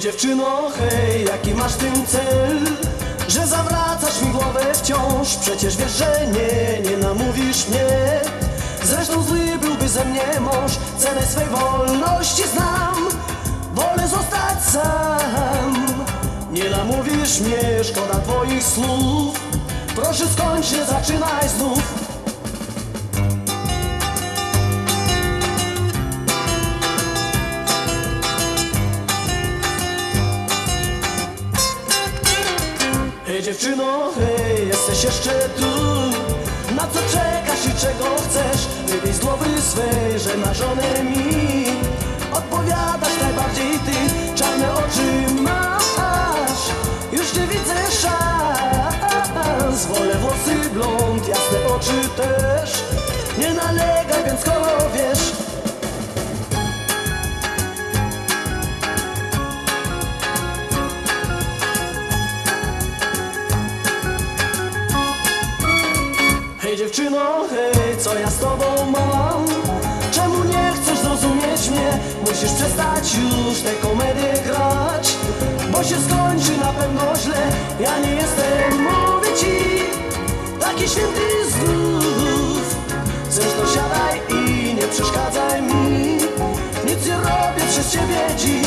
dziewczyno, hej, jaki masz tym cel? Że zawracasz mi głowę wciąż? Przecież wiesz, że nie, nie namówisz mnie. Zresztą zły byłby ze mnie mąż Cenę swej wolności znam. Wolę zostać sam. Nie namówisz mnie, szkoda twoich słów. Proszę skończ, nie zaczynaj znów Hej dziewczyno, hej, jesteś jeszcze tu? Na co czekasz i czego chcesz? Wyjdź z głowy swej, że marzone mi Odpowiadasz najbardziej ty. Czarne oczy masz Już nie widzę szans. Wolę włosy blond, jasne oczy też. Nie nalegaj, więc skoro wiesz Hej dziewczyno, hej, co ja z tobą mam? Czemu nie chcesz zrozumieć mnie? Musisz przestać już tę komedię grać Bo się skończy na pewno źle Ja nie jestem, mówię ci Taki święty znów Zresztą siadaj i nie przeszkadzaj mi Nic nie robię przez ciebie dziś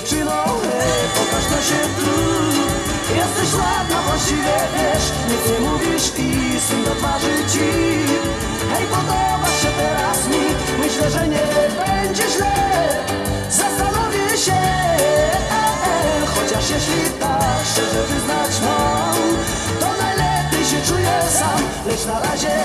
Hej dziewczyno, hej, pokaż to się tu. Jesteś ładna, właściwie wiesz Nic nie mówisz i syn do twarzy ci. Hej, podobasz się teraz mi. Myślę, że nie będzie źle. Zastanowię się. E, e, Chociaż jeśli tak szczerze wyznać mam To najlepiej się czuję sam. Lecz na razie